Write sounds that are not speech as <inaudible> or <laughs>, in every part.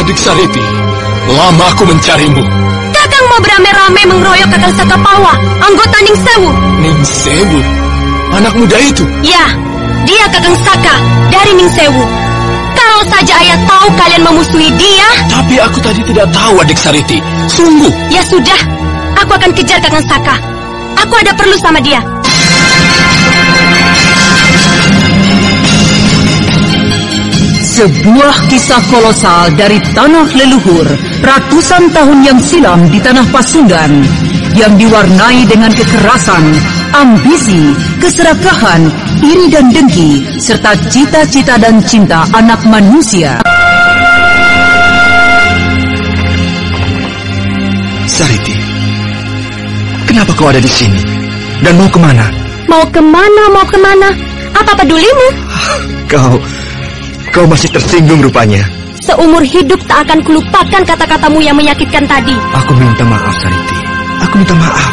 Adik Sariti, lama aku mencarimu. Kakang mau beramai-ramai mengeroyok Kakang Sakapawa, anggota Ning Sewu. Ning Sewu, anak muda itu. Ya, dia Kakang Saka dari Ning Sewu. Kalau saja ayah tahu kalian memusuhi dia, Tapi aku tadi tidak tahu adik Sariti. Sungguh, ya sudah, aku akan kejar Kakang Saka. Aku ada perlu sama dia. Sebuah kisah kolosal dari tanah leluhur ratusan tahun yang silam di tanah Pasundan yang diwarnai dengan kekerasan, ambisi, keserakahan, iri dan dengki, serta cita-cita dan cinta anak manusia. Sariti, kenapa kau ada di sini? Dan mau ke mana? Mau ke mana, mau ke mana? Apa pedulimu? Kau, kau masih tersinggung rupanya. Seumur hidup tak akan kulupakan kata-katamu yang menyakitkan tadi. Aku minta maaf, Sariti. Aku minta maaf.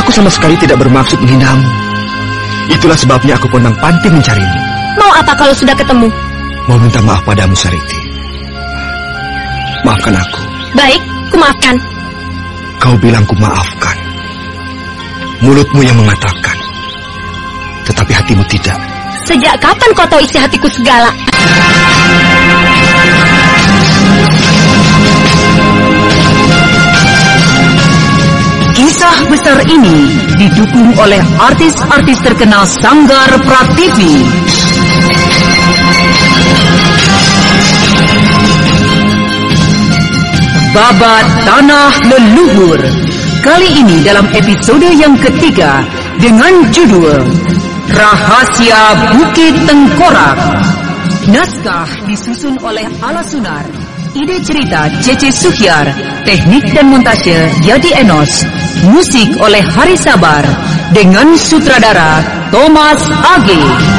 Aku sama sekali tidak bermaksud menghinamu. Itulah sebabnya aku pondang panting mencarimu. Mau apa kalau sudah ketemu? Mau minta maaf padamu, Sariti. Maafkan aku. Baik, kumaafkan. Kau bilang ku maafkan. Mulutmu yang mengatakan. Tetapi hatimu tidak. Sejak kapan kau tahu isi hatiku segala? Kisah besar ini didukung oleh artis-artis terkenal Sanggar Prativi. Babat Tanah Leluhur. Kali ini dalam episode yang ketiga dengan judul Rahasia Bukit Tengkorak. Naskah disusun oleh Ala Sunar. Ide cerita Cece Suhyar, teknik dan montase Yadi Enos, musik oleh Hari Sabar, dengan sutradara Thomas Age.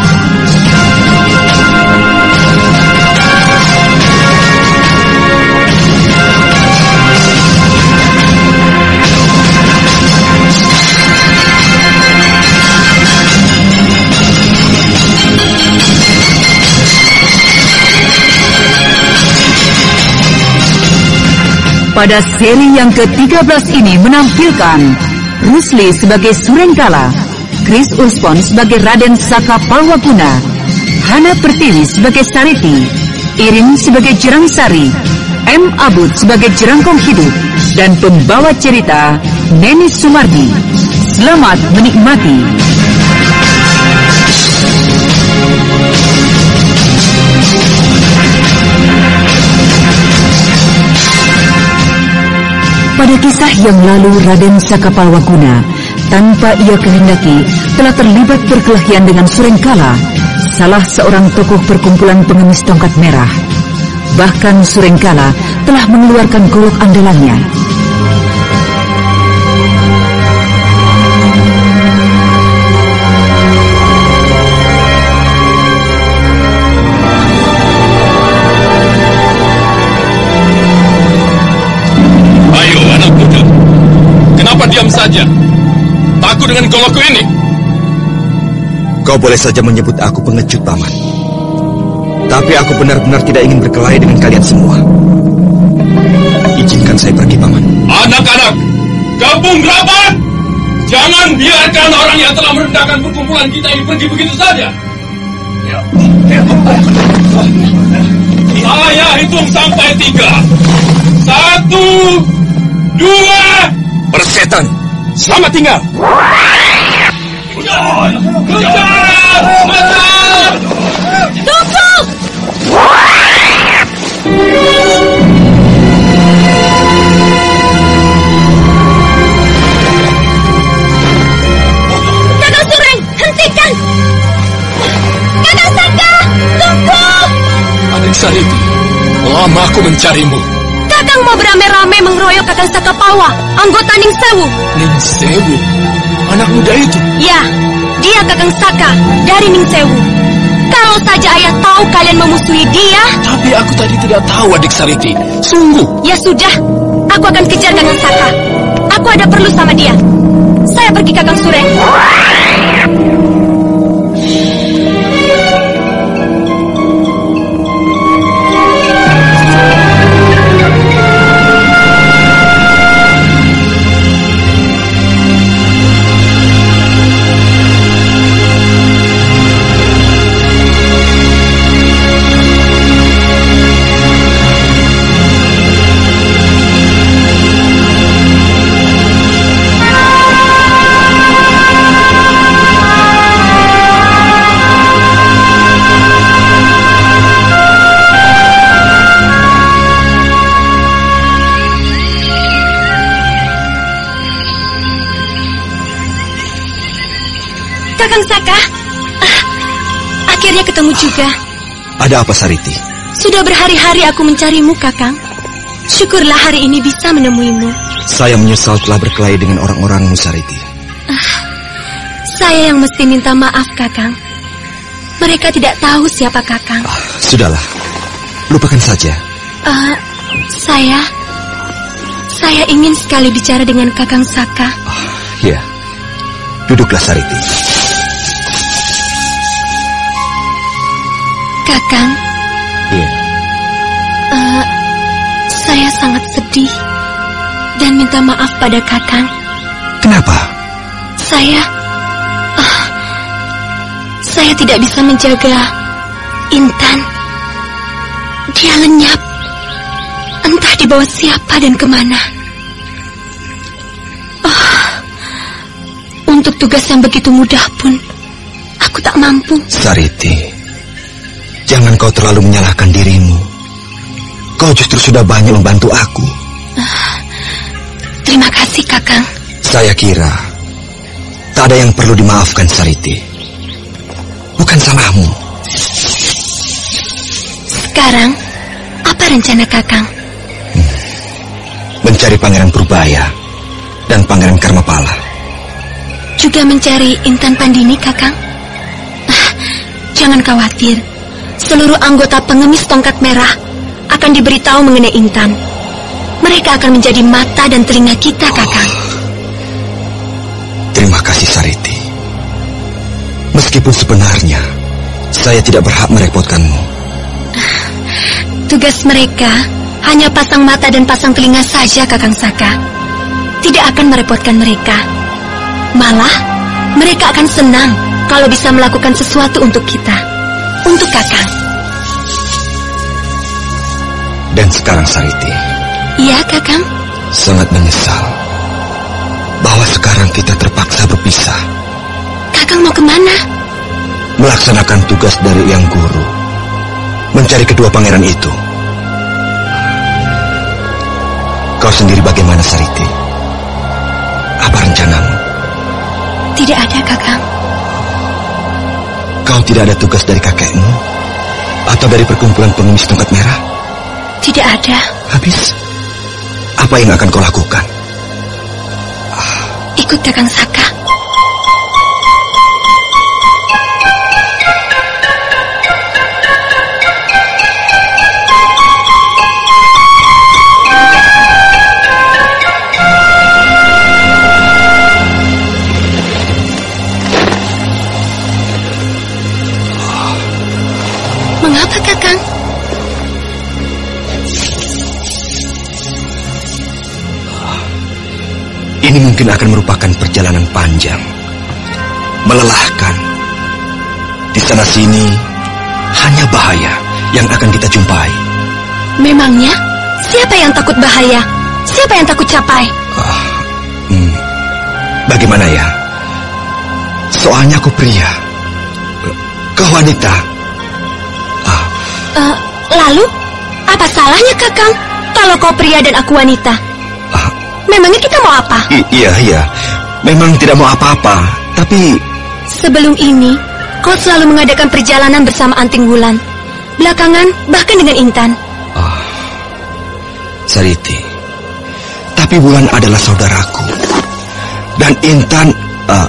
Pada seri yang ke-13 ini menampilkan Rusli sebagai Surengkala, Chris Urspon sebagai Raden Saka Palwaguna, Hana Pertiwi sebagai Sariti, Irin sebagai Jerangsari, M. Abud sebagai Jerangkong Hidup, dan pembawa cerita Neni Sumardi. Selamat menikmati. Pada kisah yang lalu Raden Sakapalwaguna tanpa ia kehendaki telah terlibat perkelahian dengan Surengkala, salah seorang tokoh perkumpulan pengemis tongkat merah. Bahkan Surengkala telah mengeluarkan golok andalannya. Kau boleh saja menyebut aku pengecut, Paman. Tapi aku benar-benar tidak ingin berkelahi dengan kalian semua. Izinkan saya pergi, Paman. Anak-anak, gabung rapat! Jangan biarkan orang yang telah merendahkan perkumpulan kita ini pergi begitu saja. Saya hitung sampai tiga. Satu, dua, Persetan, selamat tinggal. Tunggu! lama aku mencarimu. Kakang mau beramai-ramai mengeroyok Kakang Sakapawa, anggota Ning Sewu. Ning Sewu, anak muda itu. Ya, dia Kakang Saka dari Ning Sewu. Kalau saja ayah tahu kalian memusuhi dia, Tapi aku tadi tidak tahu adik Sariti. Sungguh. ya sudah. Aku akan kejar Kakang Saka. Aku ada perlu sama dia. Saya pergi Kakang Sure. Juga. Ada apa Sariti? Sudah berhari-hari aku mencarimu, Kakang. Syukurlah hari ini bisa menemuimu. Saya menyesal telah berkelahi dengan orang-orangmu Sariti. Saya yang mesti minta maaf, Kakang. Mereka tidak tahu siapa Kakang. Ah, sudahlah, lupakan saja. Eh, saya... Saya ingin sekali bicara dengan Kakang Saka. Ya, duduklah Sariti. Kakang, Iya. eh, saya sangat sedih dan minta maaf pada Kakang. Kenapa? Saya... ah, saya tidak bisa menjaga Intan. Dia lenyap. Entah dibawa siapa dan ke mana. Ah, untuk tugas yang begitu mudah pun, aku tak mampu. Sariti, jangan kau terlalu menyalahkan dirimu. Kau justru sudah banyak membantu aku. Terima kasih, Kakang. Saya kira tak ada yang perlu dimaafkan Sariti. Bukan salahmu. Sekarang, apa rencana Kakang? Mencari Pangeran Purbaya dan Pangeran Karmapala. Juga mencari Intan Pandini, Kakang? Ah, jangan khawatir. Seluruh anggota pengemis tongkat merah akan diberitahu mengenai Intan. Mereka akan menjadi mata dan telinga kita, Kakang. Terima kasih Sariti. Meskipun sebenarnya saya tidak berhak merepotkanmu. Tugas mereka hanya pasang mata dan pasang telinga saja, Kakang Saka. Tidak akan merepotkan mereka. Malah, mereka akan senang kalau bisa melakukan sesuatu untuk kita. Untuk Kakang. Dan sekarang Sariti Iya, Kakang? sangat menyesal bahwa sekarang kita terpaksa berpisah. Kakang mau ke mana? Melaksanakan tugas dari Yang Guru. Mencari kedua pangeran itu. Kau sendiri bagaimana Sariti? Apa rencanamu? Tidak ada, Kakang. Kau tidak ada tugas dari kakekmu? Atau dari perkumpulan pengemis tongkat merah? Tidak ada. Habis, apa yang akan kau lakukan? Ikut Kakang Saka. Mungkin akan merupakan perjalanan panjang. Melelahkan. Di sana sini, hanya bahaya yang akan kita jumpai. Memangnya, siapa yang takut bahaya? Siapa yang takut capai? Hmm, bagaimana ya? Soalnya aku pria. Kau wanita. Ah, Eh, lalu, apa salahnya, Kakang? Kalau kau pria dan aku wanita. Memangnya kita mau apa? i- iya, iya. Memang tidak mau apa-apa. Tapi Sebelum ini, kau selalu mengadakan perjalanan bersama Anting Wulan. Belakangan, bahkan dengan Intan. ah, Sariti, tapi Bulan adalah saudaraku. Dan Intan... Uh,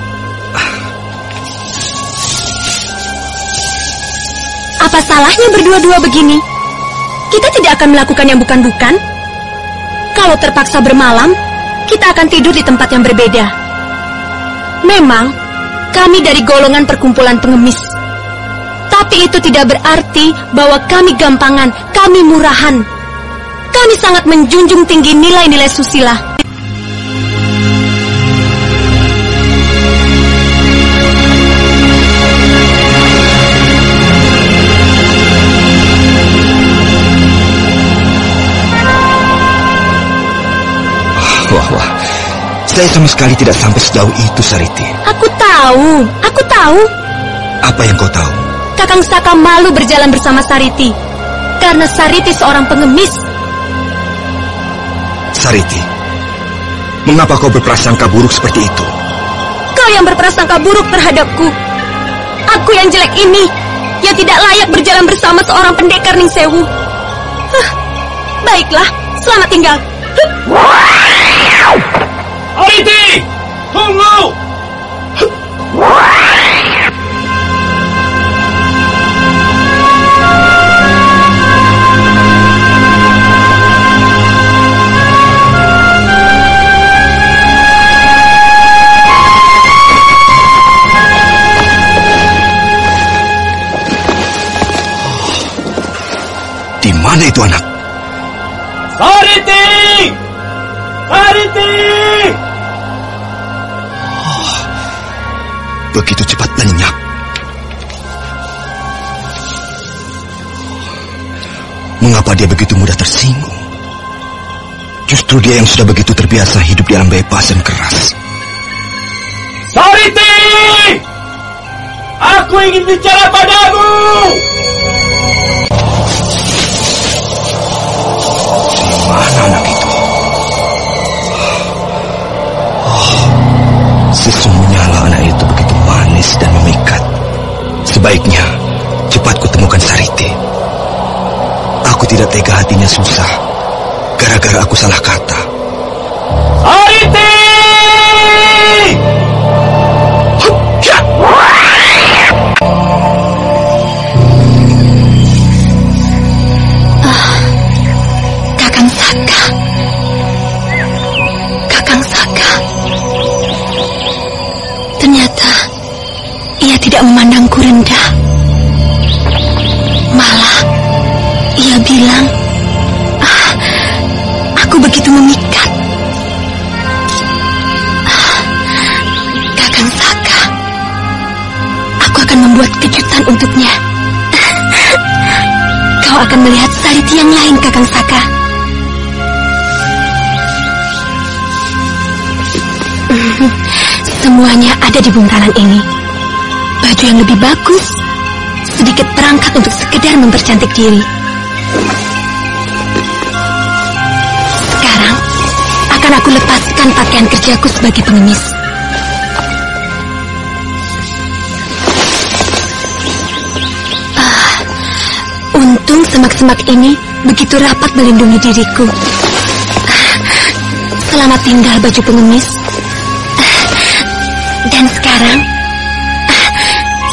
Apa salahnya berdua-dua begini? Kita tidak akan melakukan yang bukan-bukan. Kalau terpaksa bermalam, kita akan tidur di tempat yang berbeda. Memang, kami dari golongan perkumpulan pengemis. Tapi itu tidak berarti bahwa kami gampangan, kami murahan. Kami sangat menjunjung tinggi nilai-nilai susila. Saya sama sekali tidak sampai sejauh itu, Sariti. Aku tahu, aku tahu. Apa yang kau tahu? Kakang Saka malu berjalan bersama Sariti. Karena Sariti seorang pengemis. Sariti, mengapa kau berprasangka buruk seperti itu? Kau yang berprasangka buruk terhadapku. Aku yang jelek ini, yang tidak layak berjalan bersama seorang pendekar Ning Sewu. Huh, baiklah, selamat tinggal. Ariti! Tunggu! Di dia yang sudah begitu terbiasa hidup di alam bebas dan keras. Sariti! Aku ingin bicara padamu! Mana anak itu? Oh, sesungguhnya anak itu begitu manis dan memikat. Sebaiknya cepat kutemukan Sariti. Aku tidak tega hatinya susah. Gara-gara aku salah kata. Sariti! Kakang Saka. Kakang Saka. Ternyata ia tidak memandangku rendah. Malah ia bilang, "Ah, begitu memikat." Kakang Saka, aku akan membuat kejutan untuknya. Kau akan melihat Sariti yang lain, Kakang Saka. Semuanya ada di buntalan ini. Baju yang lebih bagus, sedikit perangkat untuk sekedar mempercantik diri. Akan aku lepaskan pakaian kerjaku sebagai pengemis. Ah, untung semak-semak ini begitu rapat melindungi diriku. Ah, Selamat tinggal baju pengemis. Dan sekarang, ah,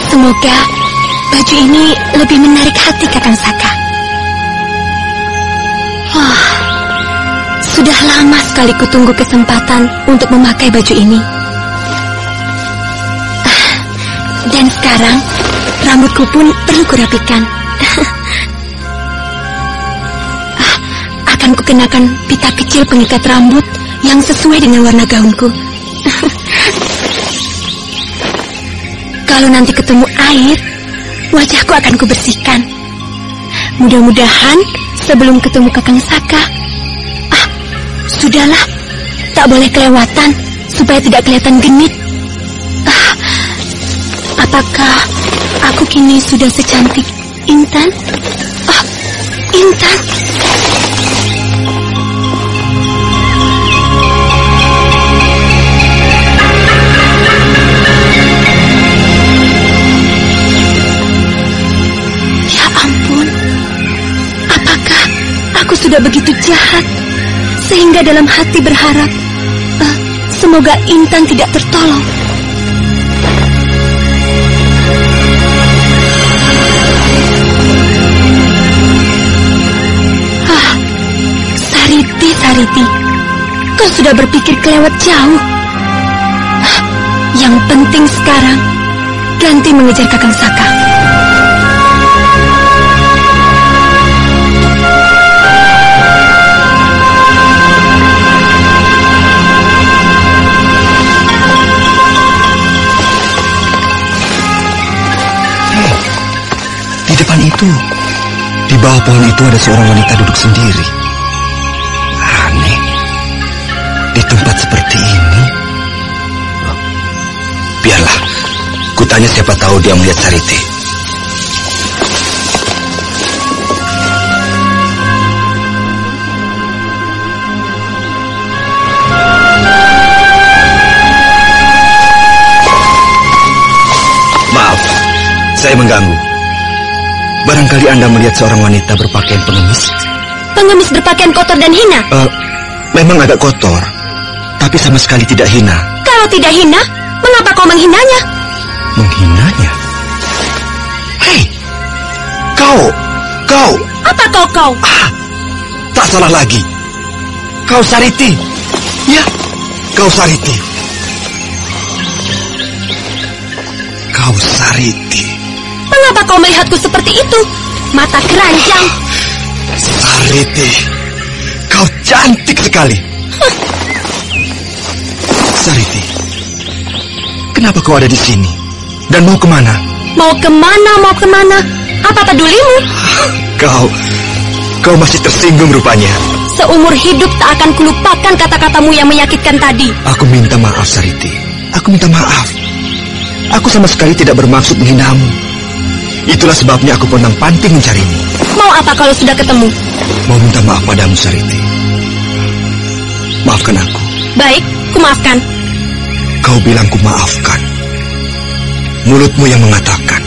semoga baju ini lebih menarik hati Kakang Saka. Wah, sudah lama sekali kutunggu kesempatan untuk memakai baju ini. Ah, Dan sekarang, rambutku pun perlu kurapikan. <laughs> Ah, Akan kukenakan pita kecil pengikat rambut yang sesuai dengan warna gaunku. <laughs> Kalau nanti ketemu air, wajahku akan kubersihkan. Mudah-mudahan sebelum ketemu Kakang Saka. Ah, sudahlah. Tak boleh kelewatan supaya tidak kelihatan genit. Ah, apakah aku kini sudah secantik Intan? Ah, Intan. Ya ampun, apakah aku sudah begitu jahat Sehingga dalam hati berharap, eh, semoga Intan tidak tertolong. Ah, Sariti, Sariti, kau sudah berpikir kelewat jauh. Ah, Yang penting sekarang, ganti mengejar Kakang Saka. Itu, di bawah pohon itu ada seorang wanita duduk sendiri. Aneh. Di tempat seperti ini. Biarlah, kutanya siapa tahu dia melihat Sariti. Maaf, saya mengganggu. Barangkali Anda melihat seorang wanita berpakaian pengemis. Pengemis berpakaian kotor dan hina. Eh, memang agak kotor, tapi sama sekali tidak hina. Kalau tidak hina, mengapa kau menghinanya? Menghinanya? Hei, kau, kau, Apa kau kau? ah, tak salah lagi. Kau Sariti. Ya, kau Sariti. Kau Sariti. Mengapa kau melihatku seperti itu? Mata keranjang. Sariti, kau cantik sekali. Sariti, kenapa kau ada di sini? Dan mau ke mana? Mau ke mana, mau ke mana? Apa pedulimu? Kau, kau masih tersinggung rupanya. Seumur hidup tak akan kulupakan kata-katamu yang menyakitkan tadi. Aku minta maaf, Sariti. Aku minta maaf. Aku sama sekali tidak bermaksud menghinamu. Itulah sebabnya aku pontang panting mencarimu. Mau apa kalau sudah ketemu? Mau minta maaf padamu, Sariti. Maafkan aku. Baik, kumaafkan. Kau bilang ku maafkan. Mulutmu yang mengatakan.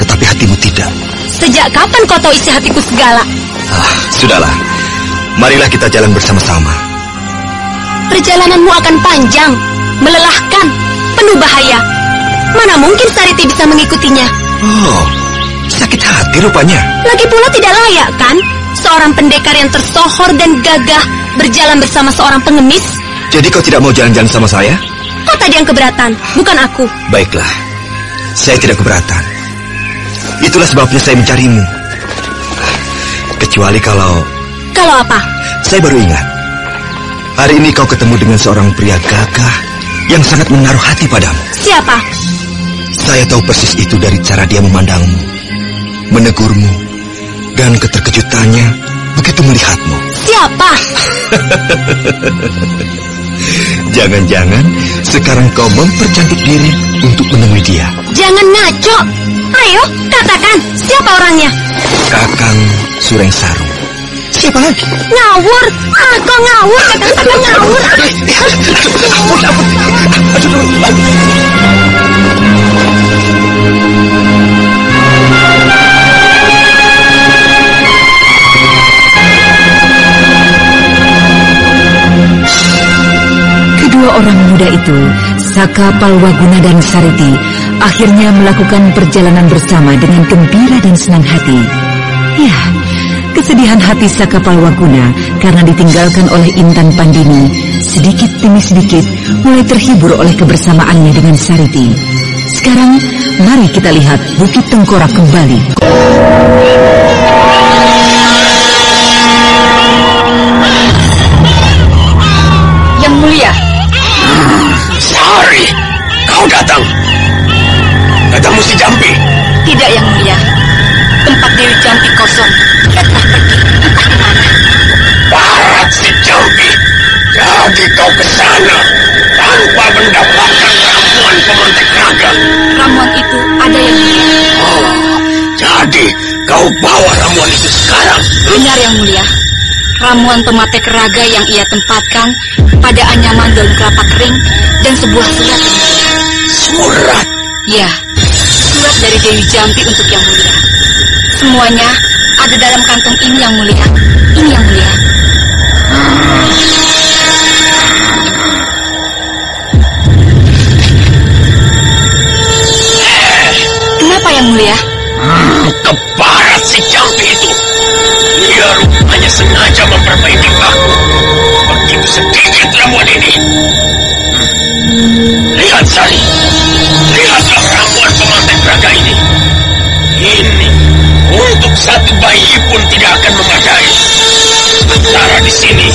Tetapi hatimu tidak. Sejak kapan kau tahu isi hatiku segala? Ah, sudahlah. Marilah kita jalan bersama-sama. Perjalananmu akan panjang, melelahkan, penuh bahaya. Mana mungkin Sariti bisa mengikutinya? Oh, sakit hati rupanya. Lagi pula tidak layak kan? Seorang pendekar yang tersohor dan gagah berjalan bersama seorang pengemis? Jadi kau tidak mau jalan-jalan sama saya? Kau tadi yang keberatan, bukan aku. Baiklah, saya tidak keberatan. Itulah sebabnya saya mencarimu. Kecuali kalau Kalau apa? saya baru ingat. Hari ini kau ketemu dengan seorang pria gagah yang sangat menaruh hati padamu. Siapa? Saya tahu persis itu dari cara dia memandangmu, menegurmu, dan keterkejutannya begitu melihatmu. Siapa? <laughs> Jangan-jangan sekarang kau mempercantik diri untuk menemui dia. Jangan ngaco. Ayo, katakan, siapa orangnya? Kakang Sureng Sarung. Siapa lagi? Ngawur. Ah, kau ngawur, kata-kata ngawur. Ampun, <laughs> ampun. Aduh, Kedua orang muda itu, Saka Palwaguna dan Sariti, akhirnya melakukan perjalanan bersama dengan gembira dan senang hati. Ya, kesedihan hati Saka Palwaguna karena ditinggalkan oleh Intan Pandini, sedikit demi sedikit mulai terhibur oleh kebersamaannya dengan Sariti. Sekarang, mari kita lihat Bukit Tengkorak kembali. ramuan pemakai keraga yang ia tempatkan pada anyaman daun kelapa kering dan sebuah surat. Surat? Ya, surat dari Dewi Jampi untuk Yang Mulia. Semuanya ada dalam kantong ini Yang Mulia. Ini Yang Mulia. Kenapa Yang Mulia? Hmm, keparat si sedikit ramuan ini. Lihat Sari, lihatlah ramuan pemantik raga ini. Ini untuk satu bayi pun tidak akan memadai. Sementara di sini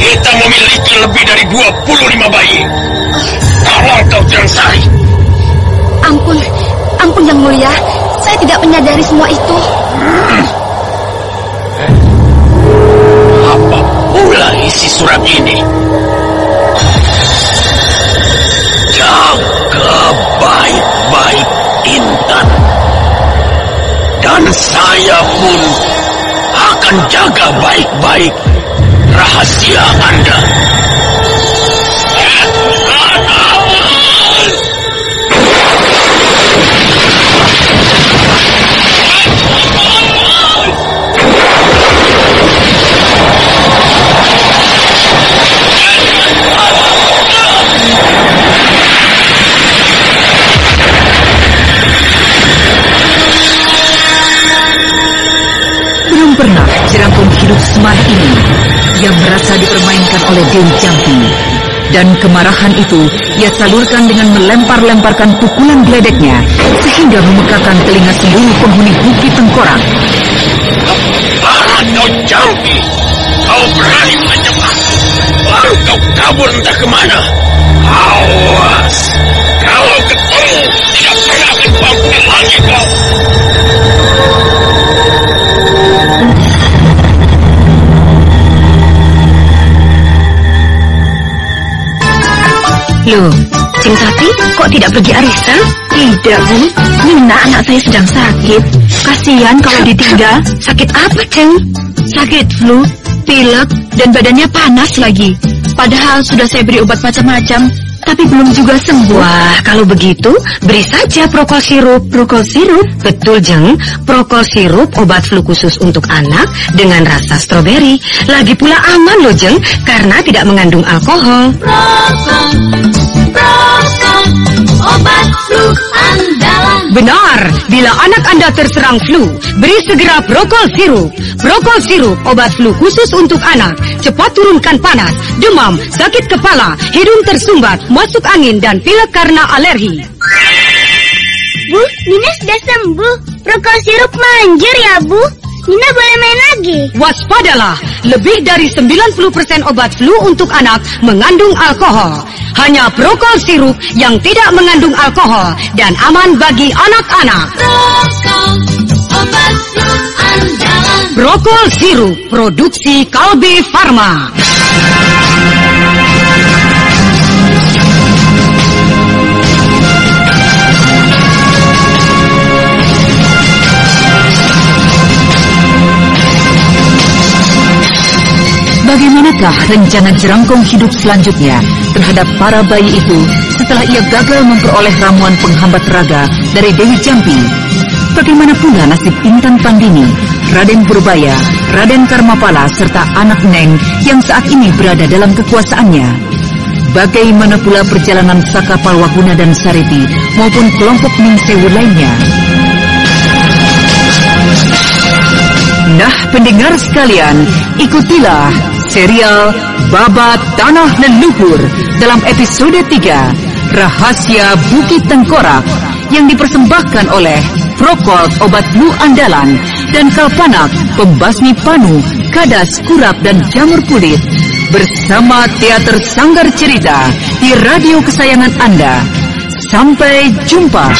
kita memiliki lebih dari 25 bayi. Tolong kau Sari. Ampun, ampun yang mulia. Saya tidak menyadari semua itu. Apa pula isi surat ini? Jaga baik-baik Intan. Dan saya pun akan jaga baik-baik rahasia Anda. Oleh Dewi Jampi. Dan kemarahan itu ia salurkan dengan melempar-lemparkan pukulan geledeknya sehingga memekakan telinga seluruh penghuni Bukit Tengkorak. Kau jampi! Kau berani menjebak! Baru kau kabur entah ke mana! Awas! Kalau ketemu, tidak pernah akan lagi kau! Loh, Cing Tati kok tidak pergi arisan? Tidak, Bu. Nina anak saya sedang sakit. Kasihan kalau ditinggal. Sakit apa, Ceng? Sakit flu, pilek, dan badannya panas lagi. Padahal sudah saya beri obat macam-macam, tapi belum juga sembuh. Wah, kalau begitu, beri saja prokol sirup. Prokol sirup? Betul, Jeng. Prokol sirup obat flu khusus untuk anak dengan rasa stroberi. Lagi pula aman loh, Jeng, karena tidak mengandung alkohol. Benar, bila anak Anda terserang flu, beri segera Prokol Sirup. Prokol Sirup, obat flu khusus untuk anak. Cepat turunkan panas, demam, sakit kepala, hidung tersumbat, masuk angin, dan pilek karena alergi. Bu, Nina sudah sembuh. Prokol sirup manjur ya, Bu. Nina boleh main lagi. Waspadalah, lebih dari 90% obat flu untuk anak mengandung alkohol. Hanya Prokol Sirup yang tidak mengandung alkohol dan aman bagi anak-anak. Prokol Sirup, produksi Kalbe Farma. Bagaimanakah rencana jerangkong hidup selanjutnya terhadap para bayi itu setelah ia gagal memperoleh ramuan penghambat raga dari Dewi Jampi? Bagaimana pula nasib Intan Pandini, Raden Purbaya, Raden Karmapala, serta anak Neng yang saat ini berada dalam kekuasaannya? Bagaimana pula perjalanan Saka Palwaguna dan Sariti maupun kelompok Ningsewu lainnya? Nah, pendengar sekalian, ikutilah serial Babat Tanah Leluhur dalam episode 3 Rahasia Bukit Tengkorak yang dipersembahkan oleh Prokol Obat Flu Andalan dan Kalpanak Pembasmi Panu, Kadas, Kurap dan Jamur Kulit bersama Teater Sanggar Cerita di radio kesayangan Anda. Sampai jumpa.